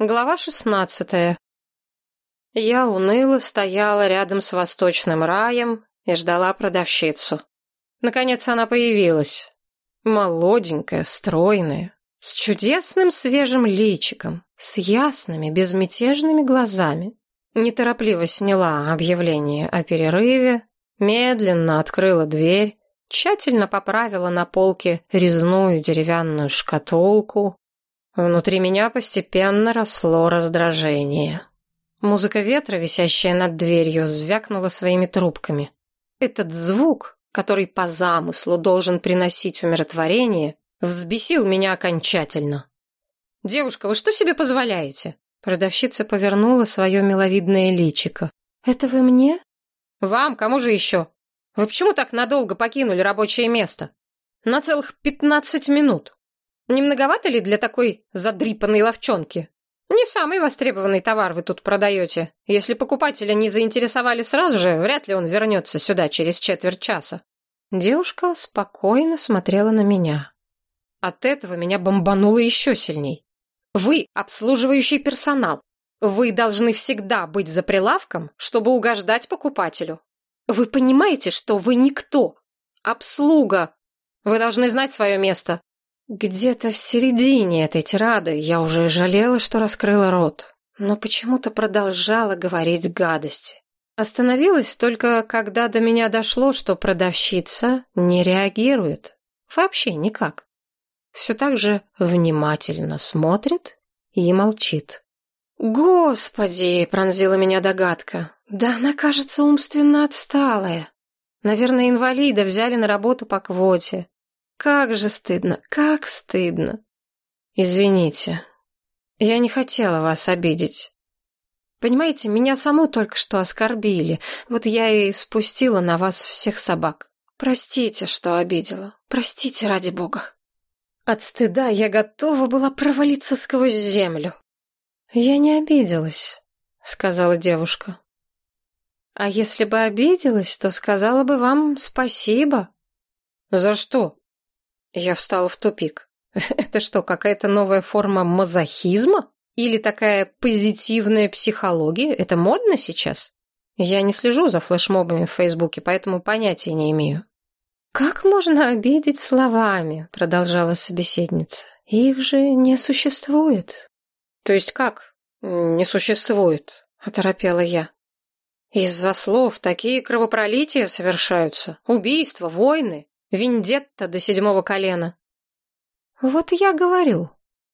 Глава шестнадцатая. Я уныло стояла рядом с восточным раем и ждала продавщицу. Наконец она появилась. Молоденькая, стройная, с чудесным свежим личиком, с ясными, безмятежными глазами. Неторопливо сняла объявление о перерыве, медленно открыла дверь, тщательно поправила на полке резную деревянную шкатулку, Внутри меня постепенно росло раздражение. Музыка ветра, висящая над дверью, звякнула своими трубками. Этот звук, который по замыслу должен приносить умиротворение, взбесил меня окончательно. «Девушка, вы что себе позволяете?» Продавщица повернула свое миловидное личико. «Это вы мне?» «Вам, кому же еще? Вы почему так надолго покинули рабочее место?» «На целых пятнадцать минут». Не многовато ли для такой задрипанной ловчонки? Не самый востребованный товар вы тут продаете. Если покупателя не заинтересовали сразу же, вряд ли он вернется сюда через четверть часа. Девушка спокойно смотрела на меня. От этого меня бомбануло еще сильней. Вы обслуживающий персонал. Вы должны всегда быть за прилавком, чтобы угождать покупателю. Вы понимаете, что вы никто? Обслуга. Вы должны знать свое место. Где-то в середине этой тирады я уже жалела, что раскрыла рот, но почему-то продолжала говорить гадости. Остановилась только, когда до меня дошло, что продавщица не реагирует. Вообще никак. Все так же внимательно смотрит и молчит. «Господи!» — пронзила меня догадка. «Да она, кажется, умственно отсталая. Наверное, инвалида взяли на работу по квоте. Как же стыдно, как стыдно. Извините, я не хотела вас обидеть. Понимаете, меня саму только что оскорбили. Вот я и спустила на вас всех собак. Простите, что обидела. Простите ради бога. От стыда я готова была провалиться сквозь землю. Я не обиделась, сказала девушка. А если бы обиделась, то сказала бы вам спасибо. За что? Я встала в тупик. Это что, какая-то новая форма мазохизма? Или такая позитивная психология? Это модно сейчас? Я не слежу за флешмобами в Фейсбуке, поэтому понятия не имею. «Как можно обидеть словами?» — продолжала собеседница. «Их же не существует». «То есть как? Не существует?» — оторопела я. «Из-за слов такие кровопролития совершаются. Убийства, войны. Вендетта до седьмого колена. Вот я говорю.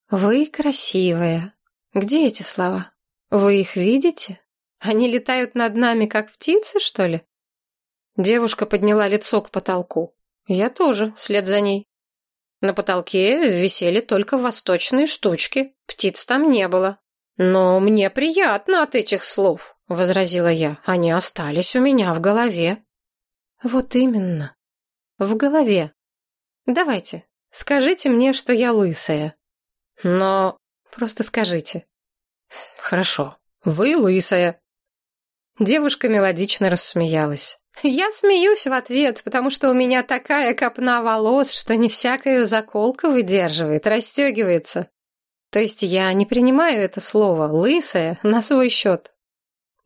Вы красивая. Где эти слова? Вы их видите? Они летают над нами, как птицы, что ли? Девушка подняла лицо к потолку. Я тоже, вслед за ней. На потолке висели только восточные штучки. Птиц там не было. Но мне приятно от этих слов, возразила я. Они остались у меня в голове. Вот именно. В голове. Давайте, скажите мне, что я лысая. Но просто скажите. Хорошо, вы лысая. Девушка мелодично рассмеялась. Я смеюсь в ответ, потому что у меня такая копна волос, что не всякая заколка выдерживает, расстегивается. То есть я не принимаю это слово «лысая» на свой счет.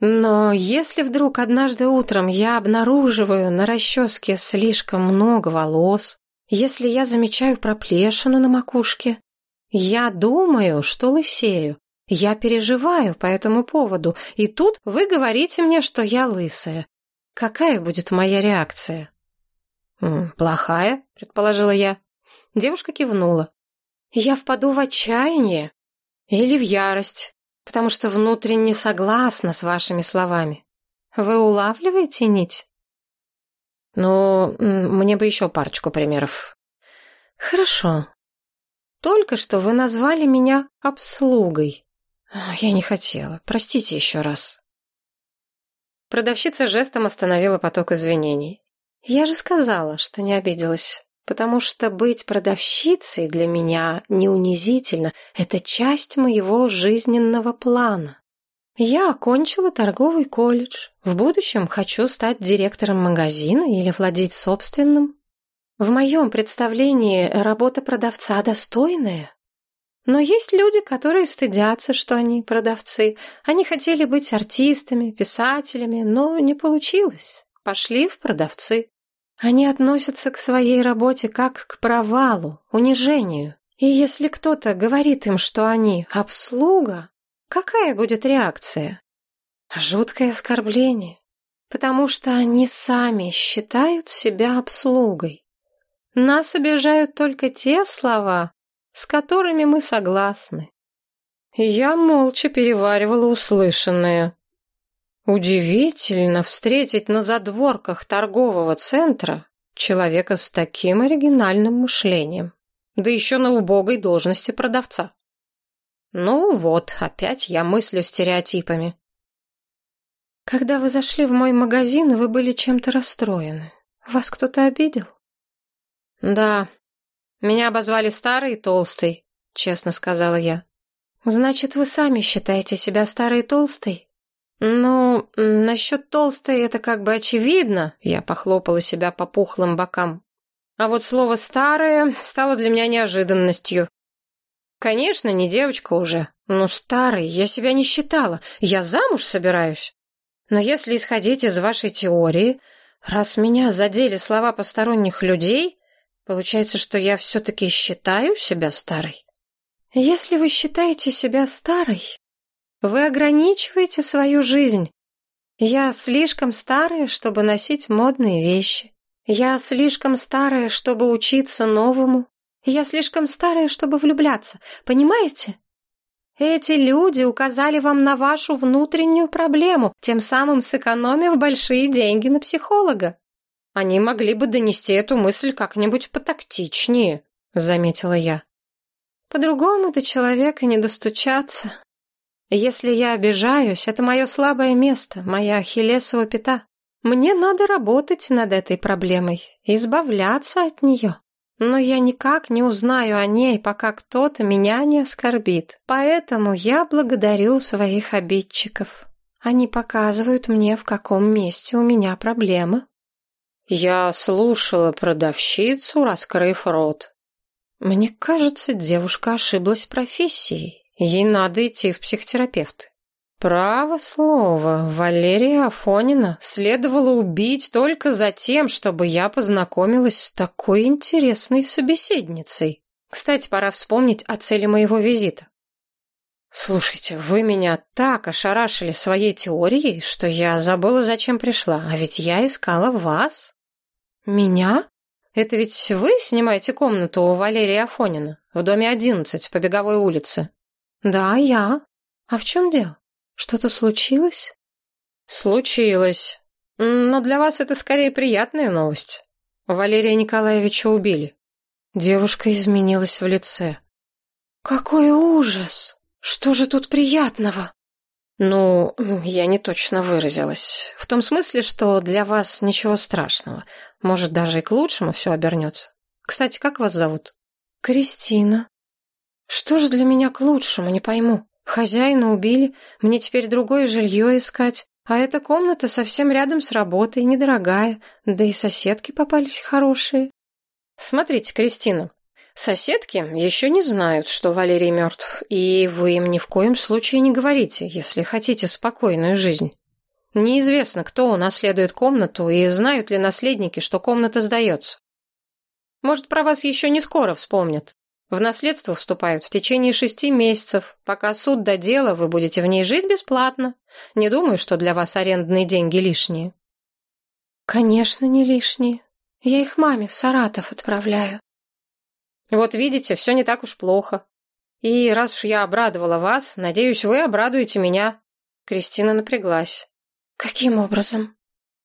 Но если вдруг однажды утром я обнаруживаю на расческе слишком много волос, если я замечаю проплешину на макушке, я думаю, что лысею. Я переживаю по этому поводу, и тут вы говорите мне, что я лысая. Какая будет моя реакция? «Плохая», — предположила я. Девушка кивнула. «Я впаду в отчаяние или в ярость, потому что внутренне согласна с вашими словами. Вы улавливаете нить? Ну, мне бы еще парочку примеров. Хорошо. Только что вы назвали меня обслугой. Я не хотела. Простите еще раз. Продавщица жестом остановила поток извинений. Я же сказала, что не обиделась потому что быть продавщицей для меня не унизительно, это часть моего жизненного плана. Я окончила торговый колледж. В будущем хочу стать директором магазина или владеть собственным. В моем представлении работа продавца достойная. Но есть люди, которые стыдятся, что они продавцы. Они хотели быть артистами, писателями, но не получилось. Пошли в продавцы. Они относятся к своей работе как к провалу, унижению. И если кто-то говорит им, что они обслуга, какая будет реакция? Жуткое оскорбление, потому что они сами считают себя обслугой. Нас обижают только те слова, с которыми мы согласны. Я молча переваривала услышанное. Удивительно встретить на задворках торгового центра человека с таким оригинальным мышлением, да еще на убогой должности продавца. Ну вот, опять я мыслю стереотипами. Когда вы зашли в мой магазин, вы были чем-то расстроены. Вас кто-то обидел? Да, меня обозвали старый и толстый, честно сказала я. Значит, вы сами считаете себя старой и толстой? Ну, насчет толстой это как бы очевидно, я похлопала себя по пухлым бокам. А вот слово «старое» стало для меня неожиданностью. Конечно, не девочка уже, но старой я себя не считала, я замуж собираюсь. Но если исходить из вашей теории, раз меня задели слова посторонних людей, Получается, что я все-таки считаю себя старой? Если вы считаете себя старой, вы ограничиваете свою жизнь. Я слишком старая, чтобы носить модные вещи. Я слишком старая, чтобы учиться новому. Я слишком старая, чтобы влюбляться. Понимаете? Эти люди указали вам на вашу внутреннюю проблему, тем самым сэкономив большие деньги на психолога. Они могли бы донести эту мысль как-нибудь потактичнее, заметила я. По-другому до человека не достучаться. Если я обижаюсь, это мое слабое место, моя ахиллесова пята. Мне надо работать над этой проблемой, избавляться от нее. Но я никак не узнаю о ней, пока кто-то меня не оскорбит. Поэтому я благодарю своих обидчиков. Они показывают мне, в каком месте у меня проблемы. Я слушала продавщицу, раскрыв рот. Мне кажется, девушка ошиблась профессией. Ей надо идти в психотерапевты. Право слово, Валерия Афонина следовало убить только за тем, чтобы я познакомилась с такой интересной собеседницей. Кстати, пора вспомнить о цели моего визита. «Слушайте, вы меня так ошарашили своей теорией, что я забыла, зачем пришла, а ведь я искала вас». «Меня? Это ведь вы снимаете комнату у Валерия Афонина в доме 11 по Беговой улице?» «Да, я. А в чем дело? Что-то случилось?» «Случилось. Но для вас это скорее приятная новость. Валерия Николаевича убили». Девушка изменилась в лице. «Какой ужас! Что же тут приятного?» «Ну, я не точно выразилась. В том смысле, что для вас ничего страшного. Может, даже и к лучшему все обернется. Кстати, как вас зовут?» «Кристина». «Что же для меня к лучшему, не пойму. Хозяина убили, мне теперь другое жилье искать, а эта комната совсем рядом с работой, недорогая, да и соседки попались хорошие». «Смотрите, Кристина, Соседки еще не знают, что Валерий мертв, и вы им ни в коем случае не говорите, если хотите спокойную жизнь. Неизвестно, кто унаследует комнату, и знают ли наследники, что комната сдается. Может, про вас еще не скоро вспомнят. В наследство вступают в течение шести месяцев. Пока суд до дела, вы будете в ней жить бесплатно. Не думаю, что для вас арендные деньги лишние. Конечно, не лишние. Я их маме в Саратов отправляю. Вот видите, все не так уж плохо. И раз уж я обрадовала вас, надеюсь, вы обрадуете меня. Кристина напряглась. Каким образом?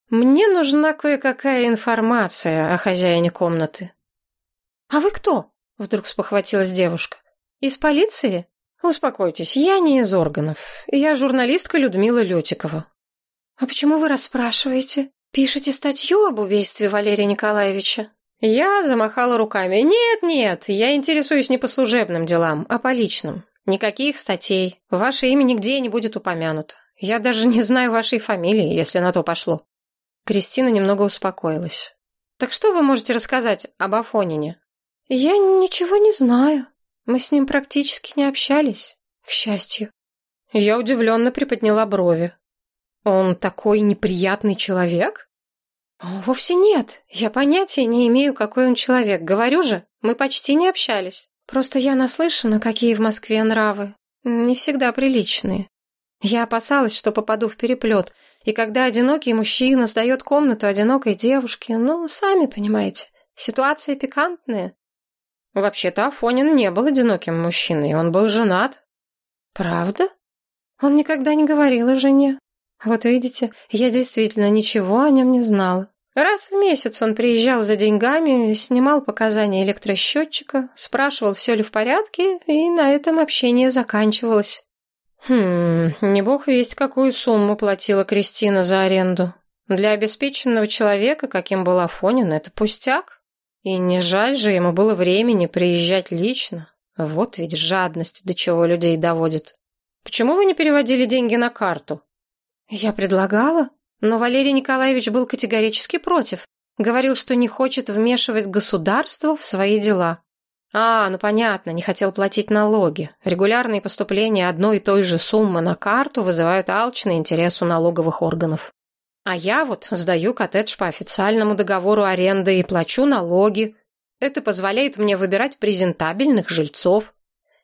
Мне нужна кое-какая информация о хозяине комнаты. А вы кто? Вдруг спохватилась девушка. Из полиции? Успокойтесь, я не из органов. Я журналистка Людмила Лютикова. А почему вы расспрашиваете? Пишете статью об убийстве Валерия Николаевича? Я замахала руками. «Нет, нет, я интересуюсь не по служебным делам, а по личным. Никаких статей. Ваше имя нигде не будет упомянуто. Я даже не знаю вашей фамилии, если на то пошло». Кристина немного успокоилась. «Так что вы можете рассказать об Афонине?» «Я ничего не знаю. Мы с ним практически не общались, к счастью. Я удивленно приподняла брови. Он такой неприятный человек? Вовсе нет. Я понятия не имею, какой он человек. Говорю же, мы почти не общались. Просто я наслышана, какие в Москве нравы. Не всегда приличные. Я опасалась, что попаду в переплет. И когда одинокий мужчина сдает комнату одинокой девушке, ну, сами понимаете, ситуация пикантная. Вообще-то Афонин не был одиноким мужчиной, он был женат. Правда? Он никогда не говорил о жене. Вот видите, я действительно ничего о нем не знала. Раз в месяц он приезжал за деньгами, снимал показания электросчетчика, спрашивал, все ли в порядке, и на этом общение заканчивалось. Хм, не бог весть, какую сумму платила Кристина за аренду. Для обеспеченного человека, каким был Афонин, это пустяк. И не жаль же ему было времени приезжать лично. Вот ведь жадность, до чего людей доводит. Почему вы не переводили деньги на карту? Я предлагала, но Валерий Николаевич был категорически против. Говорил, что не хочет вмешивать государство в свои дела. А, ну понятно, не хотел платить налоги. Регулярные поступления одной и той же суммы на карту вызывают алчный интерес у налоговых органов. А я вот сдаю коттедж по официальному договору аренды и плачу налоги. Это позволяет мне выбирать презентабельных жильцов.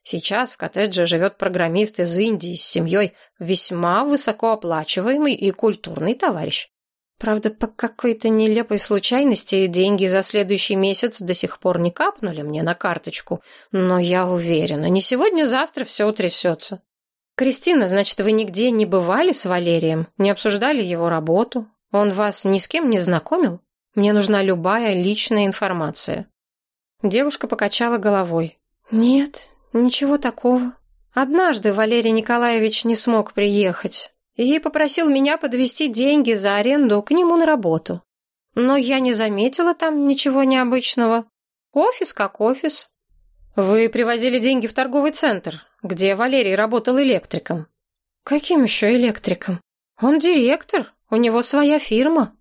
Сейчас в коттедже живет программист из Индии с семьей, весьма высокооплачиваемый и культурный товарищ. Правда, по какой-то нелепой случайности деньги за следующий месяц до сих пор не капнули мне на карточку, но я уверена, не сегодня-завтра все утрясется. Кристина, значит, вы нигде не бывали с Валерием, не обсуждали его работу? Он вас ни с кем не знакомил? Мне нужна любая личная информация. Девушка покачала головой. Нет, ничего такого. Однажды Валерий Николаевич не смог приехать и попросил меня подвести деньги за аренду к нему на работу. Но я не заметила там ничего необычного. Офис как офис. Вы привозили деньги в торговый центр, где Валерий работал электриком. Каким еще электриком? Он директор, у него своя фирма.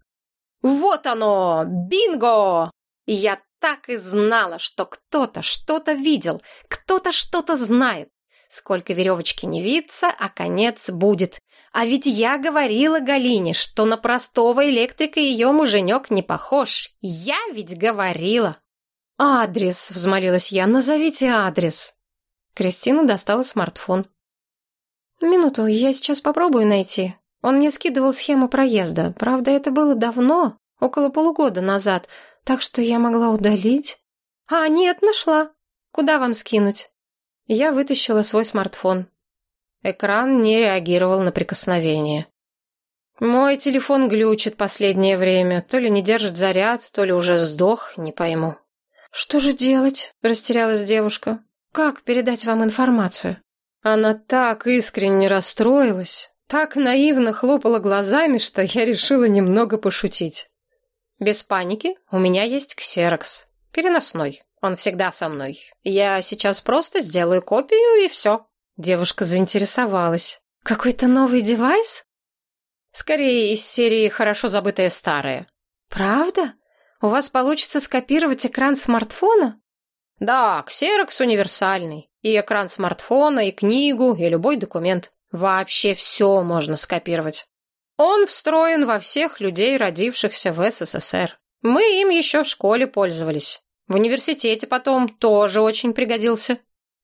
Вот оно, бинго! Я так и знала, что кто-то что-то видел, кто-то что-то знает. Сколько веревочки не виться, а конец будет. А ведь я говорила Галине, что на простого электрика ее муженек не похож. Я ведь говорила. «Адрес», — взмолилась я, — «назовите адрес». Кристина достала смартфон. «Минуту, я сейчас попробую найти. Он мне скидывал схему проезда. Правда, это было давно, около полугода назад, так что я могла удалить». «А, нет, нашла. Куда вам скинуть?» Я вытащила свой смартфон. Экран не реагировал на прикосновение. Мой телефон глючит последнее время. То ли не держит заряд, то ли уже сдох, не пойму. «Что же делать?» – растерялась девушка. «Как передать вам информацию?» Она так искренне расстроилась, так наивно хлопала глазами, что я решила немного пошутить. «Без паники, у меня есть ксерокс. Переносной. Он всегда со мной. Я сейчас просто сделаю копию и все». Девушка заинтересовалась. «Какой-то новый девайс?» «Скорее из серии «Хорошо забытое старое». «Правда? У вас получится скопировать экран смартфона?» «Да, ксерокс универсальный. И экран смартфона, и книгу, и любой документ. Вообще все можно скопировать. Он встроен во всех людей, родившихся в СССР. Мы им еще в школе пользовались. В университете потом тоже очень пригодился.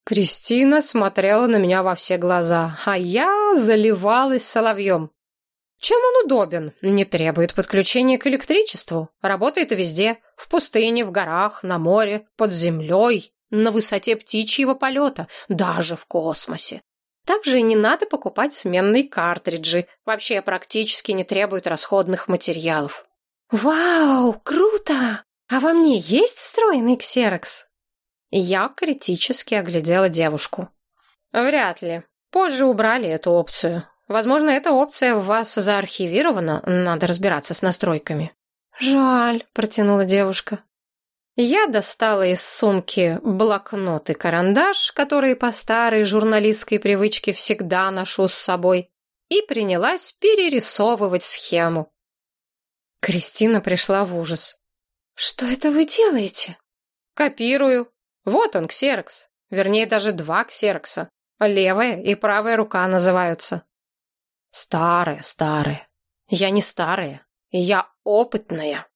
Кристина смотрела на меня во все глаза, а я заливалась соловьем. Чем он удобен? Не требует подключения к электричеству. Работает везде. В пустыне, в горах, на море, под землей, на высоте птичьего полета, даже в космосе. Также не надо покупать сменные картриджи. Вообще практически не требует расходных материалов. «Вау, круто! «А во мне есть встроенный ксерокс?» Я критически оглядела девушку. «Вряд ли. Позже убрали эту опцию. Возможно, эта опция в вас заархивирована, надо разбираться с настройками». «Жаль», — протянула девушка. Я достала из сумки блокнот и карандаш, которые по старой журналистской привычке всегда ношу с собой, и принялась перерисовывать схему. Кристина пришла в ужас. «Что это вы делаете?» «Копирую. Вот он, ксерокс. Вернее, даже два ксерокса. Левая и правая рука называются. Старая, старая. Я не старая. Я опытная.